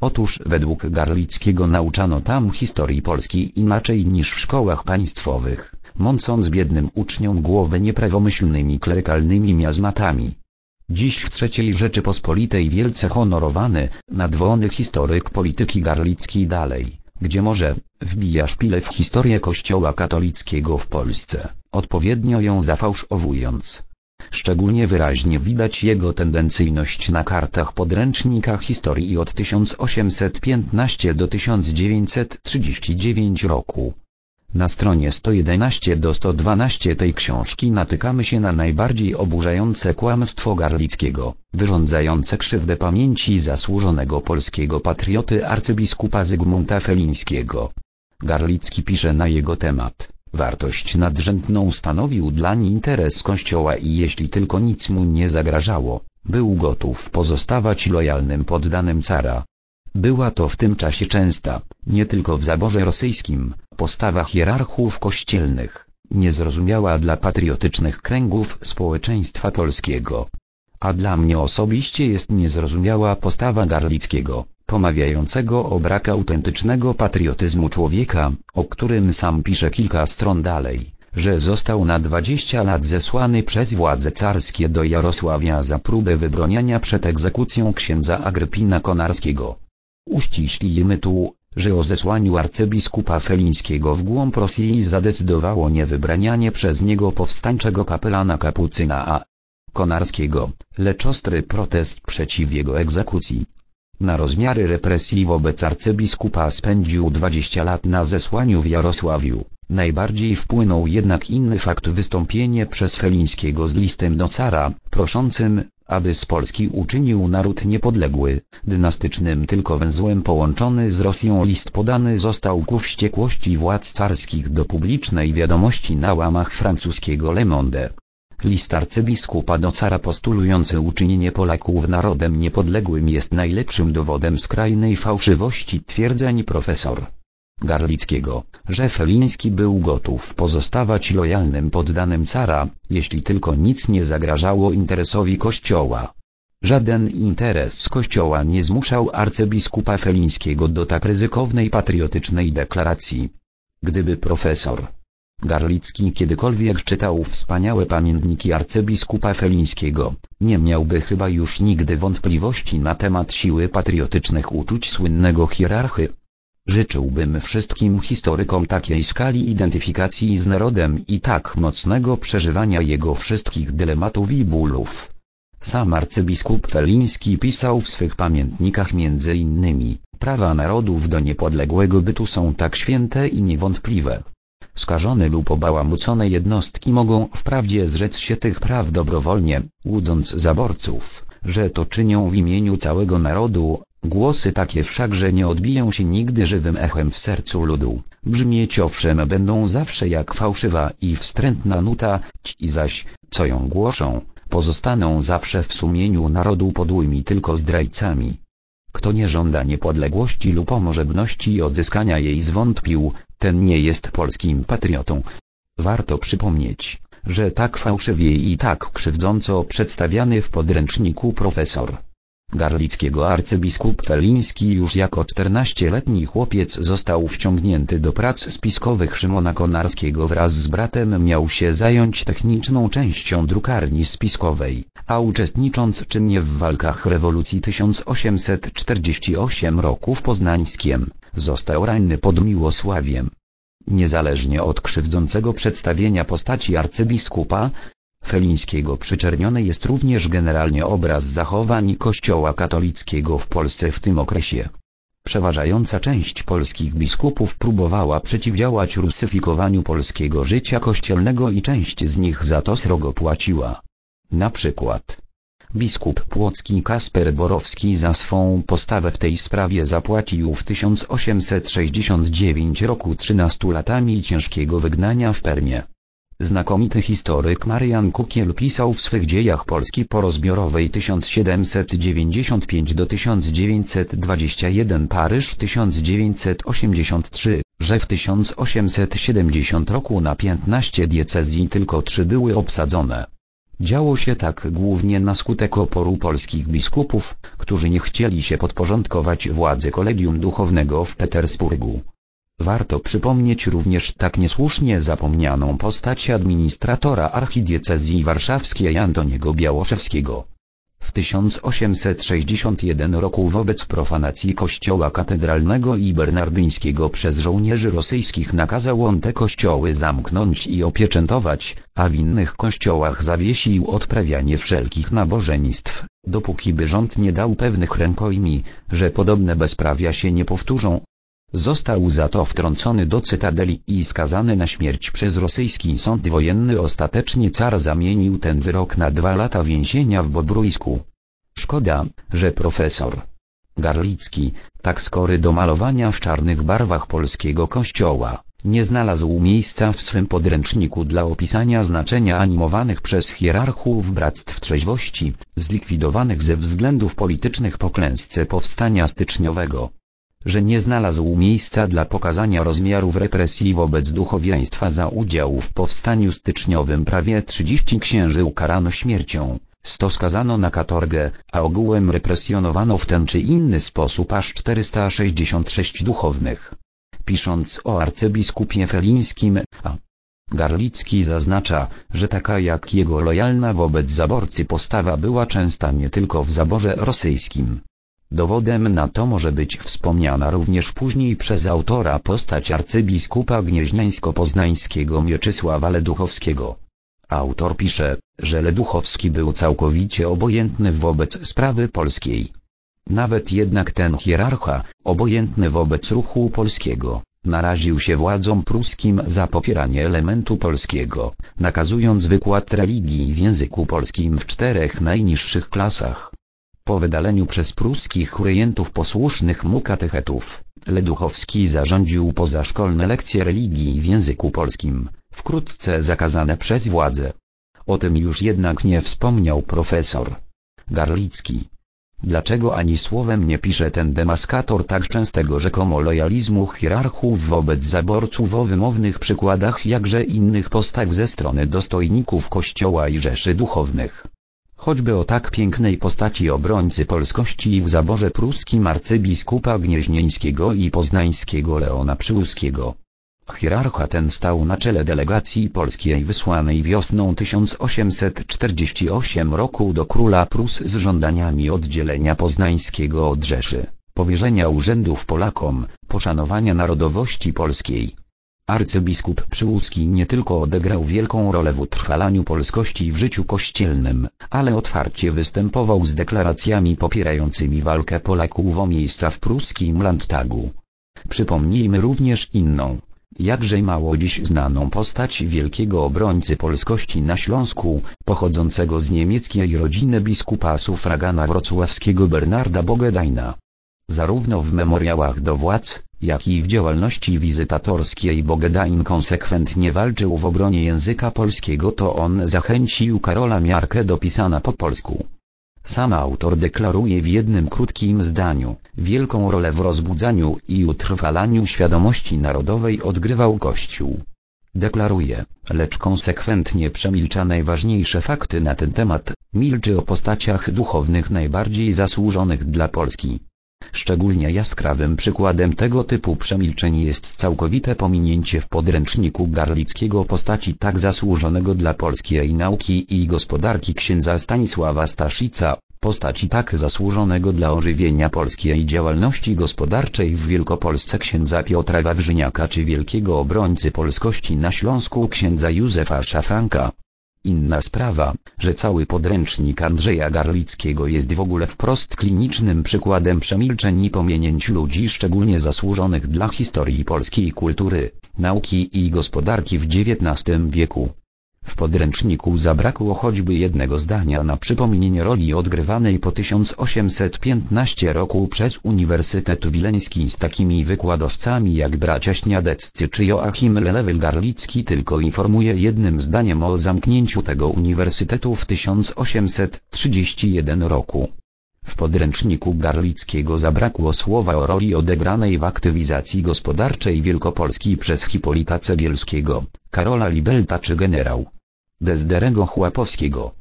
Otóż według Garlickiego nauczano tam historii Polski inaczej niż w szkołach państwowych, mącąc biednym uczniom głowę nieprawomyślnymi klerykalnymi miazmatami. Dziś w III Rzeczypospolitej wielce honorowany, nadwony historyk polityki Garlicki dalej, gdzie może, wbija szpilę w historię kościoła katolickiego w Polsce, odpowiednio ją zafałszowując. Szczególnie wyraźnie widać jego tendencyjność na kartach podręcznika historii od 1815 do 1939 roku. Na stronie 111 do 112 tej książki natykamy się na najbardziej oburzające kłamstwo Garlickiego, wyrządzające krzywdę pamięci zasłużonego polskiego patrioty arcybiskupa Zygmunta Felińskiego. Garlicki pisze na jego temat. Wartość nadrzędną stanowił dlań interes Kościoła i jeśli tylko nic mu nie zagrażało, był gotów pozostawać lojalnym poddanym cara. Była to w tym czasie częsta, nie tylko w zaborze rosyjskim, postawa hierarchów kościelnych, niezrozumiała dla patriotycznych kręgów społeczeństwa polskiego. A dla mnie osobiście jest niezrozumiała postawa Garlickiego, pomawiającego o brak autentycznego patriotyzmu człowieka, o którym sam pisze kilka stron dalej, że został na 20 lat zesłany przez władze carskie do Jarosławia za próbę wybroniania przed egzekucją księdza Agrypina Konarskiego. Uściślimy tu, że o zesłaniu arcybiskupa Felińskiego w głąb Rosji zadecydowało niewybranianie przez niego powstańczego kapelana kapucyna A. Konarskiego, lecz ostry protest przeciw jego egzekucji. Na rozmiary represji wobec arcybiskupa spędził 20 lat na zesłaniu w Jarosławiu. Najbardziej wpłynął jednak inny fakt wystąpienie przez Felińskiego z listem do cara, proszącym, aby z Polski uczynił naród niepodległy, dynastycznym tylko węzłem połączony z Rosją list podany został ku wściekłości władz carskich do publicznej wiadomości na łamach francuskiego Le Monde. List arcybiskupa do cara postulujący uczynienie Polaków narodem niepodległym jest najlepszym dowodem skrajnej fałszywości twierdzeń profesor Garlickiego, że Feliński był gotów pozostawać lojalnym poddanym cara, jeśli tylko nic nie zagrażało interesowi Kościoła. Żaden interes Kościoła nie zmuszał arcybiskupa Felińskiego do tak ryzykownej patriotycznej deklaracji. Gdyby profesor Garlicki kiedykolwiek czytał wspaniałe pamiętniki arcybiskupa Felińskiego, nie miałby chyba już nigdy wątpliwości na temat siły patriotycznych uczuć słynnego hierarchy. Życzyłbym wszystkim historykom takiej skali identyfikacji z narodem i tak mocnego przeżywania jego wszystkich dylematów i bólów. Sam arcybiskup Feliński pisał w swych pamiętnikach między innymi, prawa narodów do niepodległego bytu są tak święte i niewątpliwe, Skażone lub obałamucone jednostki mogą wprawdzie zrzec się tych praw dobrowolnie, łudząc zaborców, że to czynią w imieniu całego narodu, głosy takie wszakże nie odbiją się nigdy żywym echem w sercu ludu, brzmieć owszem będą zawsze jak fałszywa i wstrętna nuta, ci zaś, co ją głoszą, pozostaną zawsze w sumieniu narodu podłymi tylko zdrajcami. Kto nie żąda niepodległości lub pomożebności odzyskania jej zwątpił, ten nie jest polskim patriotą. Warto przypomnieć, że tak fałszywie i tak krzywdząco przedstawiany w podręczniku profesor Garlickiego arcybiskup Feliński już jako 14-letni chłopiec został wciągnięty do prac spiskowych Szymona Konarskiego wraz z bratem miał się zająć techniczną częścią drukarni spiskowej, a uczestnicząc czynnie w walkach rewolucji 1848 roku w Poznańskiem, został ranny pod Miłosławiem. Niezależnie od krzywdzącego przedstawienia postaci arcybiskupa, Felińskiego przyczerniony jest również generalnie obraz zachowań Kościoła katolickiego w Polsce w tym okresie. Przeważająca część polskich biskupów próbowała przeciwdziałać rusyfikowaniu polskiego życia kościelnego i część z nich za to srogo płaciła. Na przykład biskup płocki Kasper Borowski za swą postawę w tej sprawie zapłacił w 1869 roku 13 latami ciężkiego wygnania w Permie. Znakomity historyk Marian Kukiel pisał w swych dziejach Polski porozbiorowej 1795 do 1921 Paryż 1983, że w 1870 roku na 15 diecezji tylko trzy były obsadzone. Działo się tak głównie na skutek oporu polskich biskupów, którzy nie chcieli się podporządkować władzy kolegium duchownego w Petersburgu. Warto przypomnieć również tak niesłusznie zapomnianą postać administratora archidiecezji warszawskiej Antoniego Białoszewskiego. W 1861 roku wobec profanacji kościoła katedralnego i bernardyńskiego przez żołnierzy rosyjskich nakazał on te kościoły zamknąć i opieczętować, a w innych kościołach zawiesił odprawianie wszelkich nabożeństw, dopóki by rząd nie dał pewnych rękojmi, że podobne bezprawia się nie powtórzą, Został za to wtrącony do cytadeli i skazany na śmierć przez rosyjski sąd wojenny. Ostatecznie car zamienił ten wyrok na dwa lata więzienia w Bobrójsku. Szkoda, że profesor Garlicki, tak skory do malowania w czarnych barwach polskiego kościoła, nie znalazł miejsca w swym podręczniku dla opisania znaczenia animowanych przez hierarchów bractw trzeźwości, zlikwidowanych ze względów politycznych po klęsce powstania styczniowego że nie znalazł miejsca dla pokazania rozmiarów represji wobec duchowieństwa za udział w powstaniu styczniowym. Prawie 30 księży ukarano śmiercią, 100 skazano na katorgę, a ogółem represjonowano w ten czy inny sposób aż 466 duchownych. Pisząc o arcybiskupie felińskim, a. Garlicki zaznacza, że taka jak jego lojalna wobec zaborcy postawa była częsta nie tylko w zaborze rosyjskim, Dowodem na to może być wspomniana również później przez autora postać arcybiskupa gnieźniańsko-poznańskiego Mieczysława Leduchowskiego. Autor pisze, że Leduchowski był całkowicie obojętny wobec sprawy polskiej. Nawet jednak ten hierarcha, obojętny wobec ruchu polskiego, naraził się władzom pruskim za popieranie elementu polskiego, nakazując wykład religii w języku polskim w czterech najniższych klasach. Po wydaleniu przez pruskich rejentów posłusznych mu katechetów, Leduchowski zarządził pozaszkolne lekcje religii w języku polskim, wkrótce zakazane przez władze. O tym już jednak nie wspomniał profesor Garlicki. Dlaczego ani słowem nie pisze ten demaskator tak częstego rzekomo lojalizmu hierarchów wobec zaborców o wymownych przykładach jakże innych postaw ze strony dostojników kościoła i rzeszy duchownych? Choćby o tak pięknej postaci obrońcy polskości w zaborze pruskim arcybiskupa gnieźnieńskiego i poznańskiego Leona Przyłuskiego. Hierarcha ten stał na czele delegacji polskiej wysłanej wiosną 1848 roku do króla Prus z żądaniami oddzielenia poznańskiego od Rzeszy, powierzenia urzędów Polakom, poszanowania narodowości polskiej. Arcybiskup Przyłuski nie tylko odegrał wielką rolę w utrwalaniu polskości w życiu kościelnym, ale otwarcie występował z deklaracjami popierającymi walkę Polaków o miejsca w pruskim Landtagu. Przypomnijmy również inną, jakże mało dziś znaną postać wielkiego obrońcy polskości na Śląsku, pochodzącego z niemieckiej rodziny biskupa sufragana wrocławskiego Bernarda Bogedajna. Zarówno w memoriałach do władz, jak i w działalności wizytatorskiej Bogedain konsekwentnie walczył w obronie języka polskiego to on zachęcił Karola Miarkę do pisania po polsku. Sam autor deklaruje w jednym krótkim zdaniu, wielką rolę w rozbudzaniu i utrwalaniu świadomości narodowej odgrywał Kościół. Deklaruje, lecz konsekwentnie przemilcza najważniejsze fakty na ten temat, milczy o postaciach duchownych najbardziej zasłużonych dla Polski. Szczególnie jaskrawym przykładem tego typu przemilczeń jest całkowite pominięcie w podręczniku Garlickiego postaci tak zasłużonego dla polskiej nauki i gospodarki księdza Stanisława Staszica, postaci tak zasłużonego dla ożywienia polskiej działalności gospodarczej w Wielkopolsce księdza Piotra Wawrzyniaka czy wielkiego obrońcy polskości na Śląsku księdza Józefa Szafranka. Inna sprawa, że cały podręcznik Andrzeja Garlickiego jest w ogóle wprost klinicznym przykładem przemilczeń i pominięć ludzi szczególnie zasłużonych dla historii polskiej kultury, nauki i gospodarki w XIX wieku. Podręczniku zabrakło choćby jednego zdania na przypomnienie roli odgrywanej po 1815 roku przez Uniwersytet Wileński z takimi wykładowcami jak bracia Śniadeccy czy Joachim Lelewel-Garlicki tylko informuje jednym zdaniem o zamknięciu tego uniwersytetu w 1831 roku. W podręczniku Garlickiego zabrakło słowa o roli odegranej w aktywizacji gospodarczej Wielkopolski przez Hipolita Cegielskiego, Karola Libelta czy generał Dezderego Chłapowskiego.